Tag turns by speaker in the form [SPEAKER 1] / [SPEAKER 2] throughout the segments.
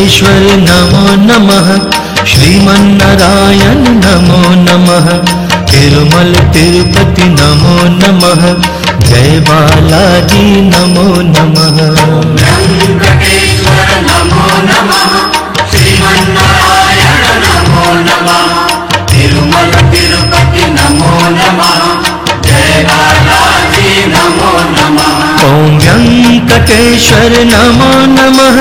[SPEAKER 1] वेङ्कटेश्वर नमो नमः। श्रीमन्नारायण नमो नमः। तिरुमल तिरुपति नमो नमः। जय बालाजी नमो नमः।
[SPEAKER 2] वेङ्कटेश्वर नमो नमः। श्रीमन्नारायण नमो नमः। तिरुमल तिरुपति नमो नमः। जय बालाजी नमो नमः।
[SPEAKER 1] ॐ वेङ्कटेश्वर नमो नमः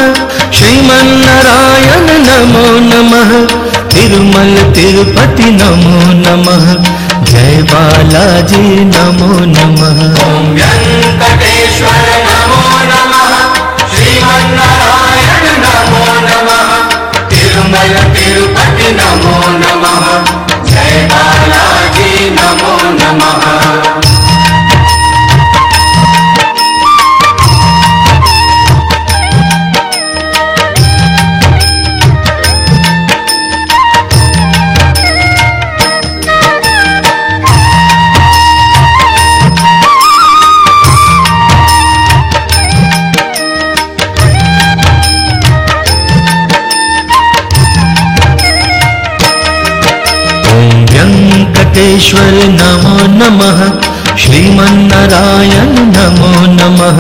[SPEAKER 1] श्रीमन्नारायण नमो नमः। तिरुमल तिरुपति नमो नमः। जय बालाजी नमो नमः
[SPEAKER 2] वेङ्कटेश्वर नमो नमः। श्रीमन्नारायण नमो नमः।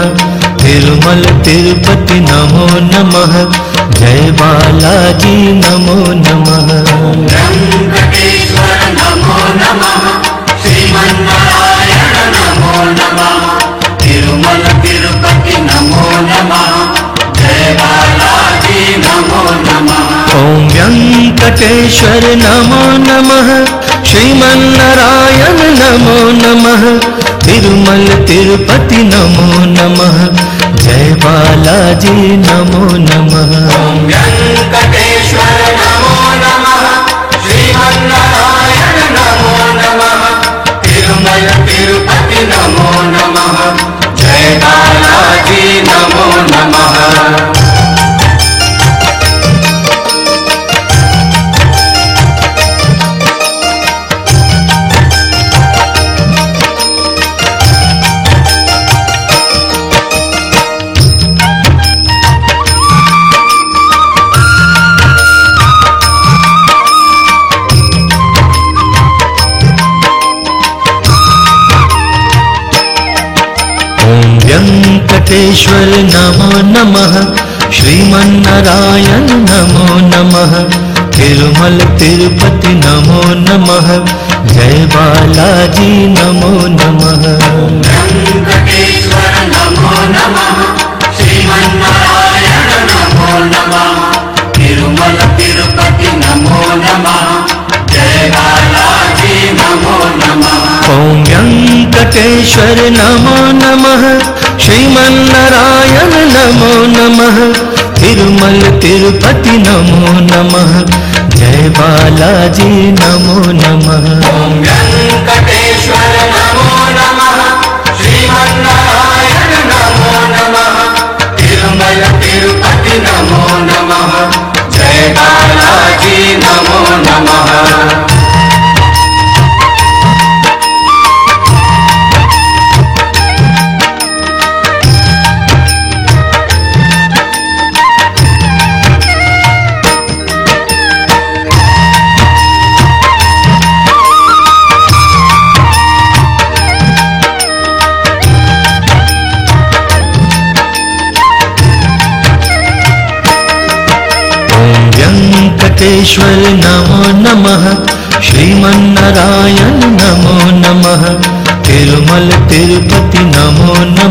[SPEAKER 2] तिरुमल तिरुपति नमो नमः। जय बालाजी नमो नमः।
[SPEAKER 1] नमो नमः ॐ वेङ्कटेश्वर नमो नमः श्रीमन्नारायण नमो नमः तिरुमल तिरुपति नमो नमः जय बालाजी नमो नमः
[SPEAKER 2] नमः तिरुमल तिरुपति नमो नमः जय बालाजी नमो नमः
[SPEAKER 1] ॐ वेङ्कटेश्वर नमो नमः श्रीमन्नारायण नमो नमः तिरुमल तिरुपति नमो नमः जय बालाजी नमो नमः।
[SPEAKER 2] नमो नमः जय बालाजी नमः
[SPEAKER 1] ॐ वेङ्कटेश्वर नमो नमः श्रीमन्नारायण नमो नमः तिरुमल तिरुपति नमो नमः जय बालाजी नमो नमः।
[SPEAKER 2] वेङ्कटेश्वर नमो नमः श्रीमन्नारायण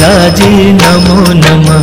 [SPEAKER 2] बालाजी नमो नमः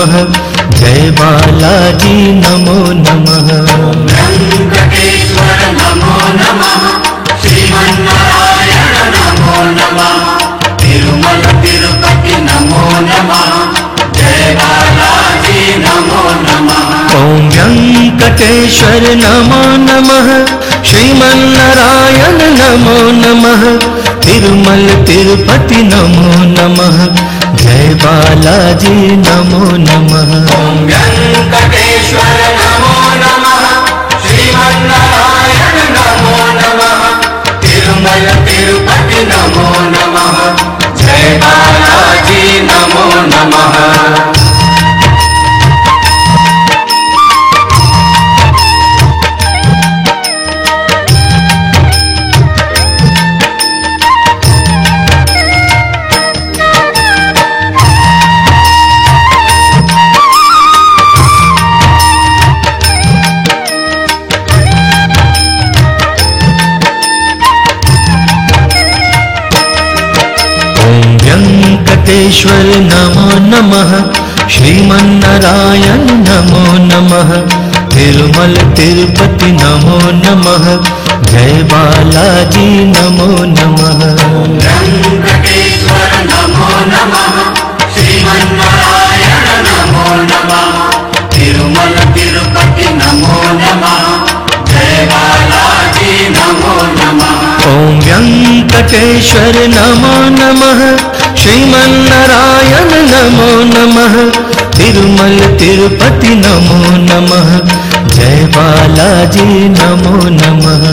[SPEAKER 1] नमः। जय बालाजी नमो नमः।
[SPEAKER 2] वेङ्कटेश्वर नमो नमः। श्रीमन्नारायण नमो नमः। तिरुमल तिरुपति नमो नमः। जय बालाजी नमो नमः।
[SPEAKER 1] ॐ व्यङ्कटेश्वर नमो नमः। श्रीमन्नारायण नमो नमः। तिरुमल तिरुपति नमो नमः जय बालाजी नमो नमः।
[SPEAKER 2] नमो नमः। श्रीमन्नारायण नमो नमः। नमो नमः। जय बालाजी नमो नमः।
[SPEAKER 1] व्यङ्कटेश्वर नमो नमः श्रीमन्नारायण नमो नमः तिरुमल तिरुपति नमो नमः जय बालाजी नमो नमः।
[SPEAKER 2] नमो नमः श्रीमन्नारायण नमो नमः
[SPEAKER 1] ॐ व्यङ्कटेश्वर नमो नमः श्रीमन्नारायण नमो नमः तिरुमल तिरुपति नमो नमः जय बालाजी नमो नमः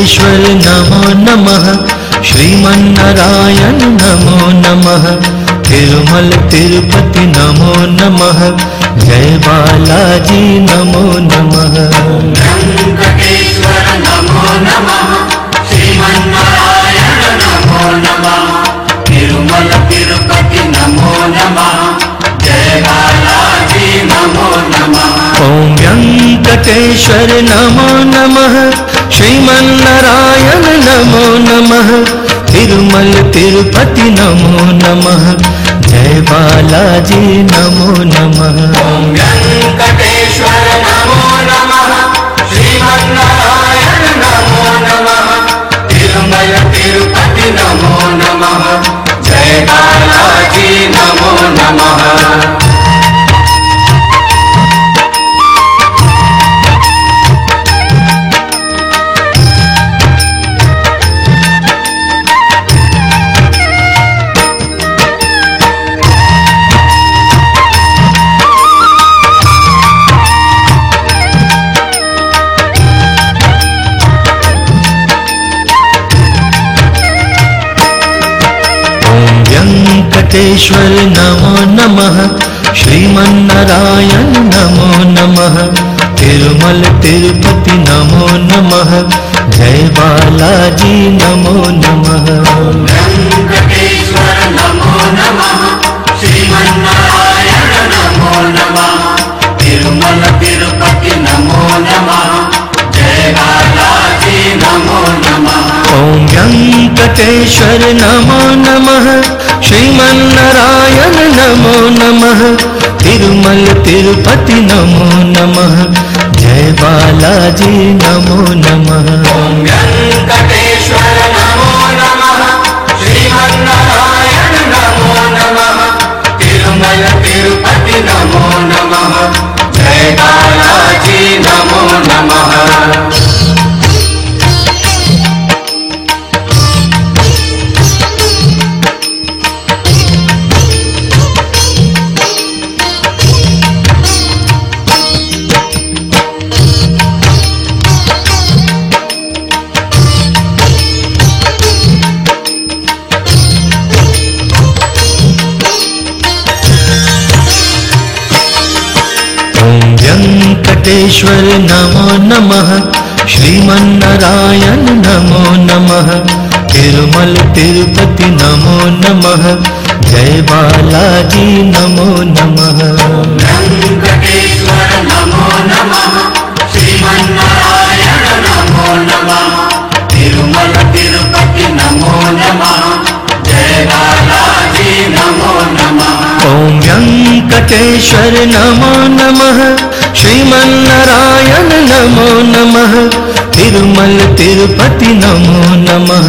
[SPEAKER 1] व्यङ्कटेश्वर नमो नमः। श्रीमन्नारायण नमो नमः। तिरुमल तिरुपति नमो नमः। जय बालाजी नमो नमः।
[SPEAKER 2] वेङ्कटेश्वर नमो नमः। श्रीमन्नारायण नमो नमः। तिरुमल तिरुपति नमो नमः। जय बालाजी नमो नमः।
[SPEAKER 1] ॐ व्यङ्कटेश्वर नमो नमः श्रीमन्नारायण नमो नमः, तिरुमल तिरुपति नमो नमः, जय बालाजी नमो नमः।
[SPEAKER 2] नमो नमः, श्रीमन्नारायण नमो नमः, तिरुमल तिरुपति नमो नमः, जय बालाजी नमो नमः।
[SPEAKER 1] व्यङ्कटेश्वर नमो नमः। श्रीमन्नारायण नमो नमः। तिरुमल तिरुपति नमो नमः। जय बालाजी नमो नमः।
[SPEAKER 2] वेङ्कटेश्वर नमो नमः। श्रीमन्नारायण नमो नमः
[SPEAKER 1] ॐ व्यङ्कटेश्वर नमो नमः श्रीमन्नारायण नमो नमः तिरुमल तिरुपति नमो नमः जय बालाजी नमो नमः।
[SPEAKER 2] वेङ्कटेश्वर तिरुपति नमो नमः। जय बालाजी नमो नमः।
[SPEAKER 1] नमो नमः। श्रीमन्नारायण नमो नमः। तिरुमल तिरुपति नमो नमः। जय बालाजी नमो नमः। ॐ
[SPEAKER 2] वेङ्कटेश्वर नमो नमः। श्रीमन्नारायण नमो नमः। तिरुमल तिरुपति नमो नमः।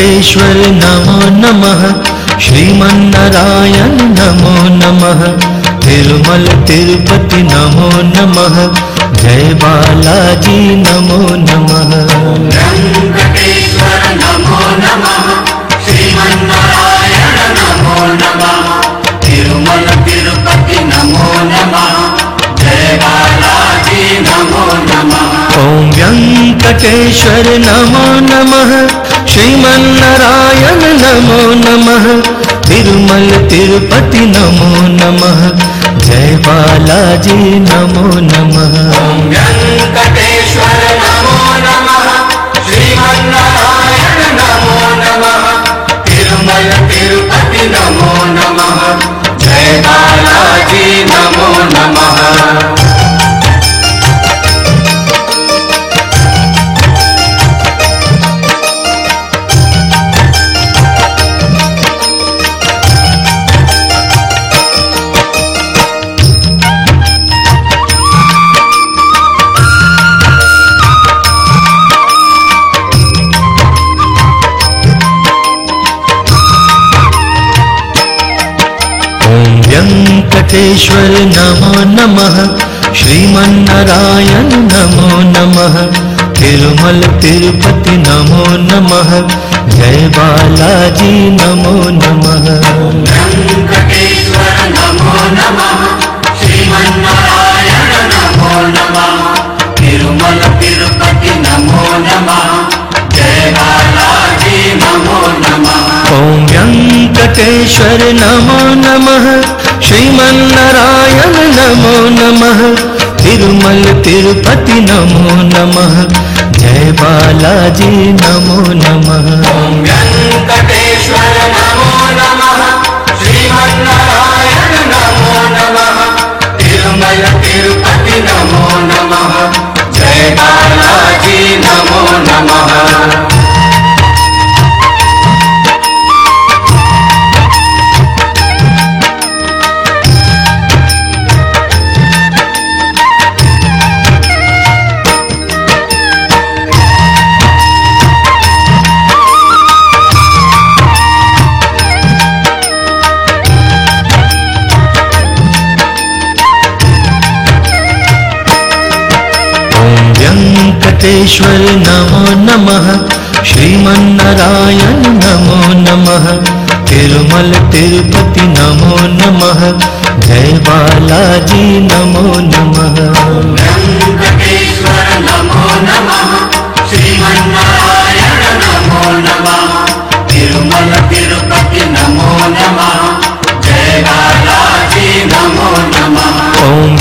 [SPEAKER 1] वेङ्कटेश्वर नमो नमः। श्रीमन्नारायण नमो नमः। तिरुमल तिरुपति नमो नमः। जय बालाजी नमो नमः।
[SPEAKER 2] श्रीमन्नारायण नमो नमः। तिरुमल तिरुपति
[SPEAKER 1] ॐ वेङ्कटेश्वर नमो नमः श्रीमन्नारायण नमो नमः तिरुमल तिरुपति नमो नमः जय बालाजी नमो नमः।
[SPEAKER 2] तिरुमल तिरुपति
[SPEAKER 1] वेङ्कटेश्वर नमो नमः। श्रीमन्नारायण नमो नमः। तिरुमल तिरुपति नमो नमः। जय बालाजी नमो
[SPEAKER 2] वेङ्कटेश्वर नमो नमः
[SPEAKER 1] वेङ्कटेश्वर नमो नमः श्रीमन्नारायण नमो नमः तिरुमल तिरुपति नमो नमः जय बालाजी नमो नमः।
[SPEAKER 2] वेङ्कटेश्वर नमः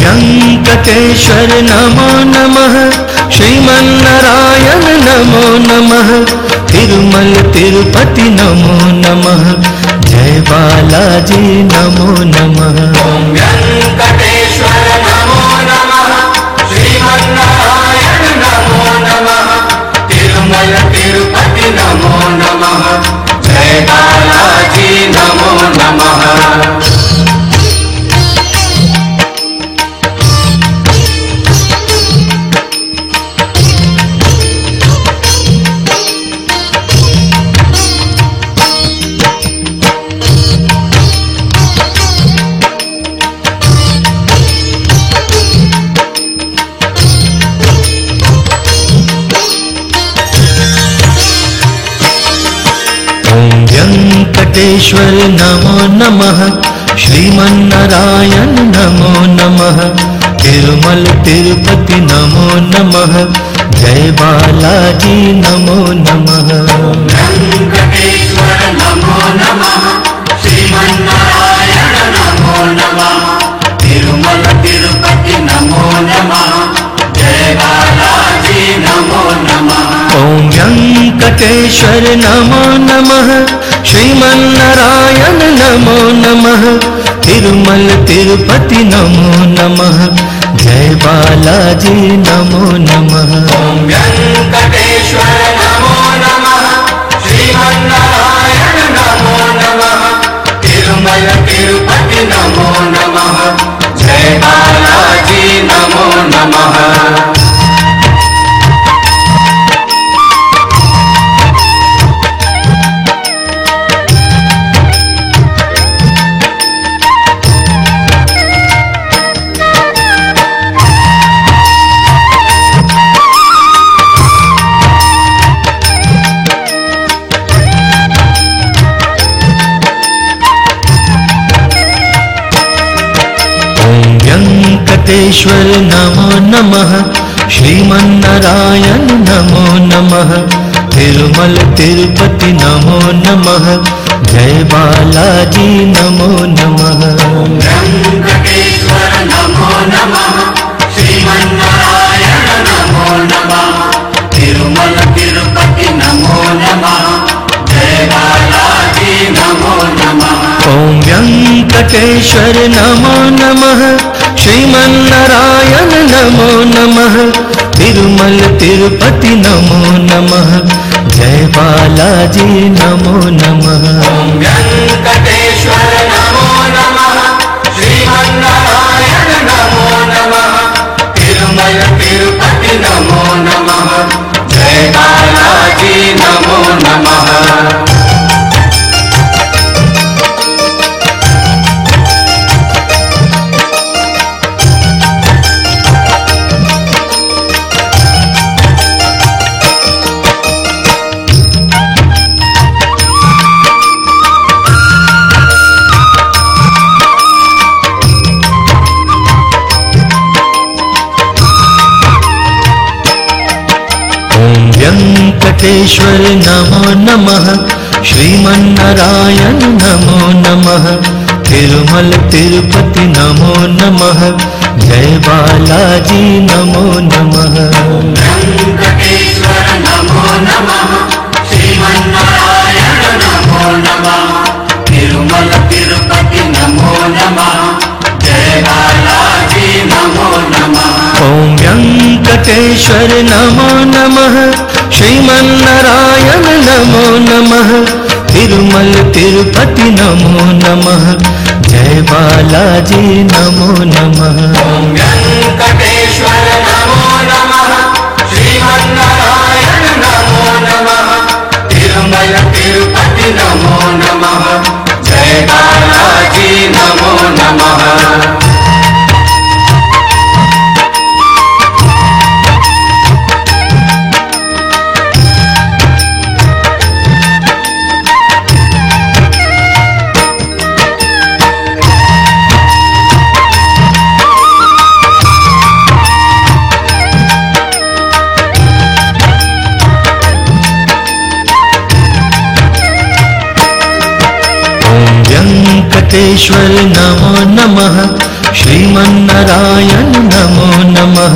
[SPEAKER 1] वेङ्कटेश्वर नमो नमः। श्रीमन्नारायण नमो नमः। तिरुमल तिरुपति नमो नमः। जय बालाजी नमो नमः।
[SPEAKER 2] नमो नमः। श्रीमन्नारायण नमो नमः। तिरुमल तिरुपति नमो नमः। जय बालाजी नमो नमः।
[SPEAKER 1] व्यङ्कटेश्वर नमो नमः। श्रीमन्नारायण नमो नमः। तिरुमल तिरुपति नमो नमः। जय बालाजी नमो नमः।
[SPEAKER 2] वेङ्कटेश्वर नमो नमः। श्रीमन्नारायण नमो नमः
[SPEAKER 1] ॐ व्यङ्कटेश्वर नमो नमः श्रीमन्नारायण नमो नमः तिरुमल तिरुपति नमो नमः जय बालाजी नमो नमः।
[SPEAKER 2] वेङ्कटेश्वर तिरुमल तिरुपति नमो नमः जय नमः नमो।
[SPEAKER 1] जय बालाजी नमो नमः।
[SPEAKER 2] वेङ्कटेश्वर नमो नमः। श्रीमन्नारायण नमो नमः। तिरुमल तिरुपति नमो नमः। जय बालाजी नमो नमः।
[SPEAKER 1] ॐ व्यङ्कटेश्वर नमो नमः। श्रीमन्नारायण नमो नमः। तिरुमल तिरुपति नमो नमः बालाजी नमो नमः व्यङ्कटेश्वर नमो नमः। श्रीमन्नारायण नमो नमः। तिरुमल तिरुपति नमो नमः। जय बालाजी नमो नमः।
[SPEAKER 2] वेङ्कटेश्वर नमो नमः। श्रीमन्नारायण नमो नमः। तिरुमल तिरुपति नमो नमः। जय बालाजी नमो नमः।
[SPEAKER 1] ॐ व्यङ्कटेश्वर नमो नमः श्रीमन्नारायण नमो नमः, तिरुमल तिरुपति नमो नमः, जय बालाजी नमो नमः।
[SPEAKER 2] नमो नमः, श्रीमन्नारायण नमो नमः, तिरुमल तिरुपति नमो नमः, जय बालाजी नमो नमः।
[SPEAKER 1] व्यङ्कटेश्वर नमो नमः। श्रीमन्नारायण नमो नमः।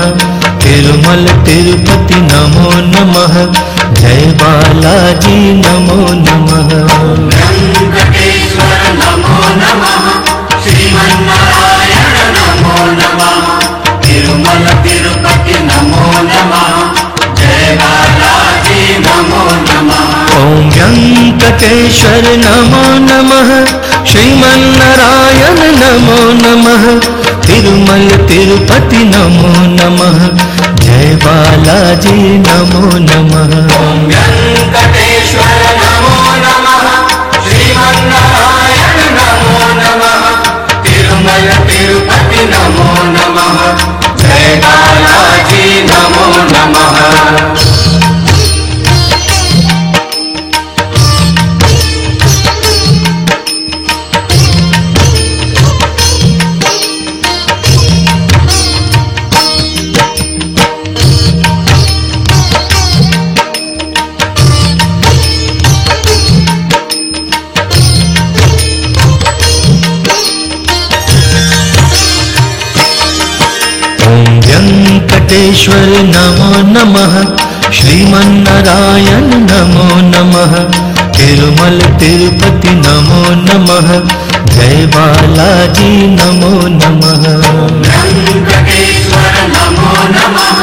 [SPEAKER 1] तिरुमल तिरुपति नमो नमः। जय बालाजी नमो नमः
[SPEAKER 2] व्यङ्कटेश्वर नमो नमः श्रीमन्नारायण नमो नमः तिरुमल तिरुपति नमो नमः जय बालाजी नमो नमः
[SPEAKER 1] बालाजी नमो नमः
[SPEAKER 2] वेङ्कटेश्वर नमो नमः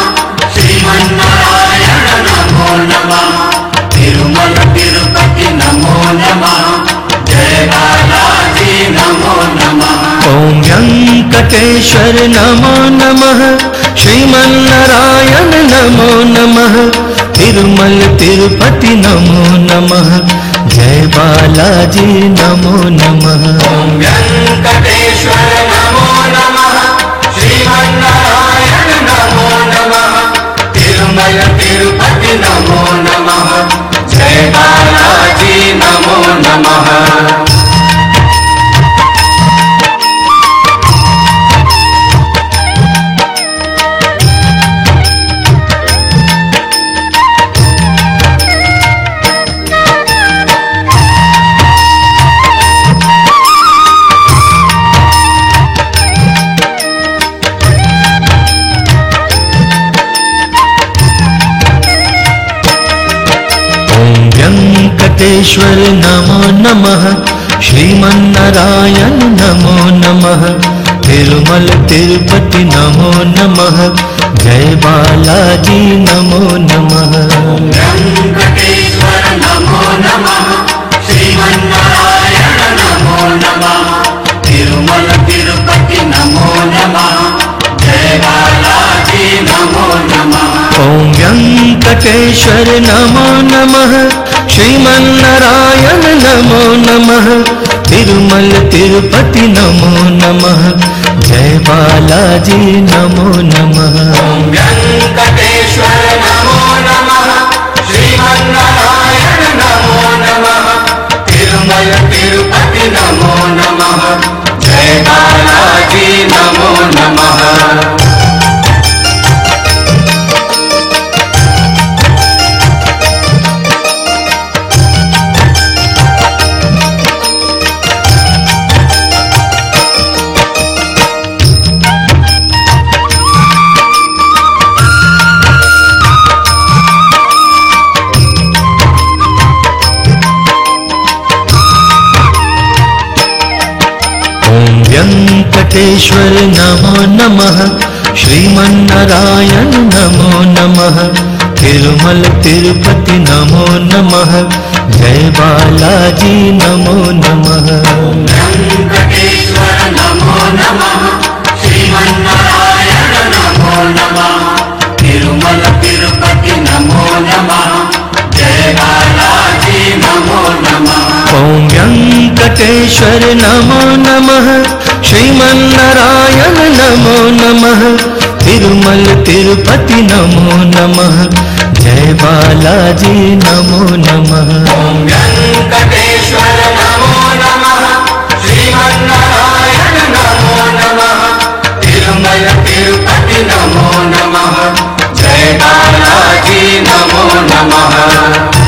[SPEAKER 2] श्रीमन्नारायण नमो नमः तिरुमल तिरुपति नमो नमः जय बालाजी नमो नमः
[SPEAKER 1] ॐ व्यङ्कटेश्वर नमो नमः जय बालाजी नमो नमः।
[SPEAKER 2] नमो नमः। श्रीमन्नारायण नमो नमः। तिरुमल तिरुपति नमो नमः। जय बालाजी नमो नमः।
[SPEAKER 1] व्यङ्कटेश्वर नमो नमः। श्रीमन्नारायण नमो नमः। तिरुमल तिरुपति नमो नमः। जय बालाजी नमो नमः।
[SPEAKER 2] वेङ्कटेश्वर नमो नमः। श्रीमन्नारायण नमो नमः। तिरुमल तिरुपति नमो नमः। जय बालाजी नमो नमः।
[SPEAKER 1] ॐ व्यङ्कटेश्वर नमो नमः श्रीमन्नारायण नमो नमः। तिरुमल तिरुपति नमो नमः। जय बालाजी नमो नमः।
[SPEAKER 2] वेङ्कटेश्वर नमो नमः। श्रीमन्नारायण नमो नमः। तिरुमल तिरुपति नमो नमः। जय बालाजी नमो
[SPEAKER 1] व्यङ्कटेश्वर नमो नमः। श्रीमन्नारायण नमो नमः। तिरुमल तिरुपति नमो नमः। जय बालाजी नमो नमः।
[SPEAKER 2] वेङ्कटेश्वर नमो नमः। श्रीमन्नारायण नमो नमः। तिरुमल तिरुपति नमो नमः। जय बालाजी नमो नमः।
[SPEAKER 1] ॐ व्यङ्कटेश्वर नमो नमः श्रीमन्नारायण नमो नमः। तिरुमल तिरुपति नमो नमः। जय बालाजी नमो नमः।
[SPEAKER 2] तिरुमल तिरुपति नमो नमः। जय बालाजी नमो नमः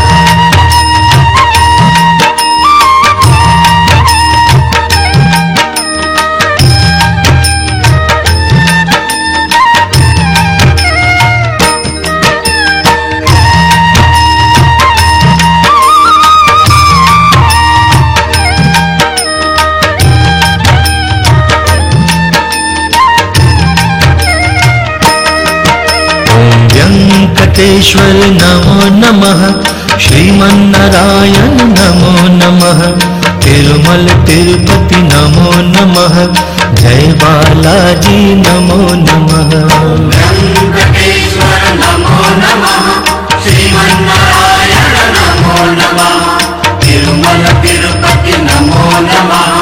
[SPEAKER 1] व्यङ्कटेश्वर नमो नमः। श्रीमन्नारायण नमो नमः। तिरुमल तिरुपति नमो नमः। जय बालाजी नमो नमः।
[SPEAKER 2] तिरुमल तिरुपति नमो नमः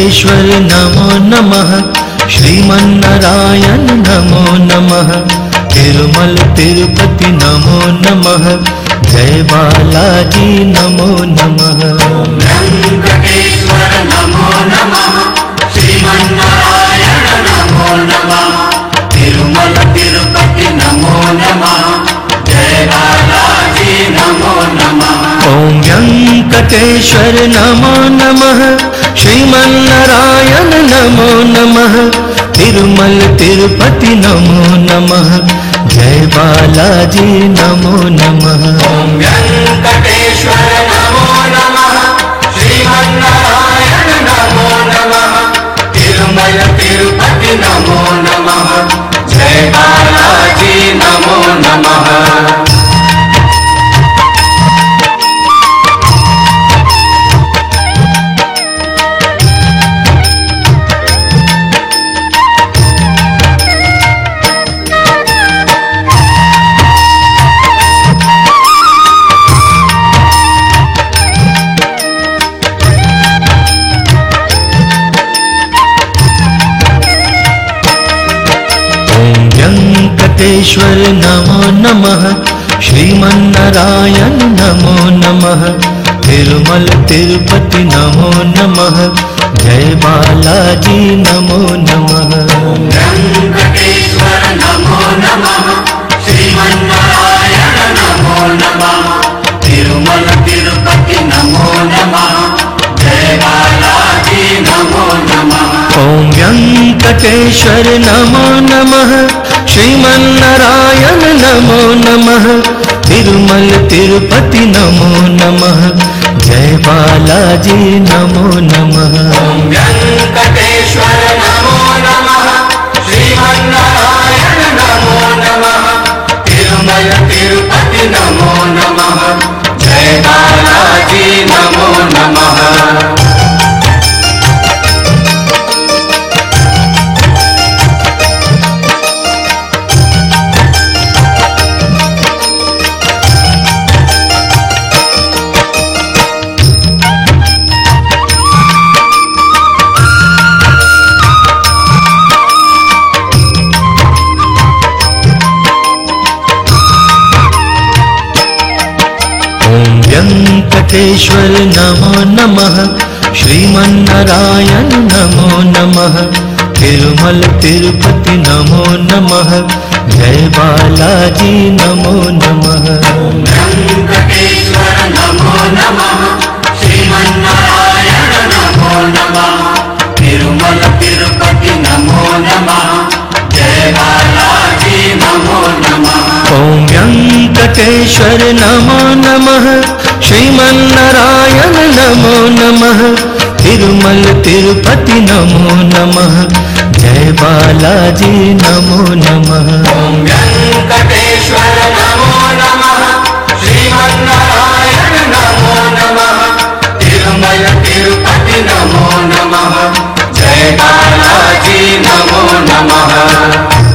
[SPEAKER 2] वेङ्कटेश्वर नमो नमः।
[SPEAKER 1] श्रीमन्नारायण नमो नमः। तिरुमल तिरुपति नमो नमः। जय बालाजी नमो नमः।
[SPEAKER 2] वेङ्कटेश्वर नमो नमः। श्रीमन्नारायण नमो नमः। तिरुमल तिरुपति नमो नमः। जय बालाजी नमो नमः।
[SPEAKER 1] ॐ
[SPEAKER 2] वेङ्कटेश्वर नमो नमः श्रीमन्नारायण नमो नमः तिरुमल तिरुपति नमो नमः जय बालाजी नमो नमः
[SPEAKER 1] ॐ
[SPEAKER 2] वेङ्कटेश्वर नमो
[SPEAKER 1] वेङ्कटेश्वर नमो नमः। श्रीमन्नारायण नमो नमः। तिरुमल तिरुपति नमो नमः। जय बालाजी नमो नमः।
[SPEAKER 2] वेङ्कटेश्वर नमो नमः। श्रीमन्नारायण नमो नमः। तिरुमल तिरुपति नमो नमः। जय बालाजी नमो नमः।
[SPEAKER 1] ॐ वेङ्कटेश्वर नमो नमः श्रीमन्नारायण नमो नमः। तिरुमल तिरुपति नमो नमः। जय बालाजी नमो नमः।
[SPEAKER 2] वेङ्कटेश्वर नमो नमः। श्रीमन्नारायण नमो नमः। तिरुमल तिरुपति नमो नमः। जय बालाजी
[SPEAKER 1] वेङ्कटेश्वर नमो नमः। श्रीमन्नारायण नमो नमः। तिरुमल तिरुपति नमो नमः। जय बालाजी नमो नमः।
[SPEAKER 2] नमो नमः। श्रीमन्नारायण नमो नमः लोकेश्वर नमो नमः।
[SPEAKER 1] श्रीमन्नारायण नमो नमः। तिरुमल तिरुपति नमो नमः। जय बालाजी नमो नमः।
[SPEAKER 2] नमो नमः। जय
[SPEAKER 1] तिरुमल नमो नमः।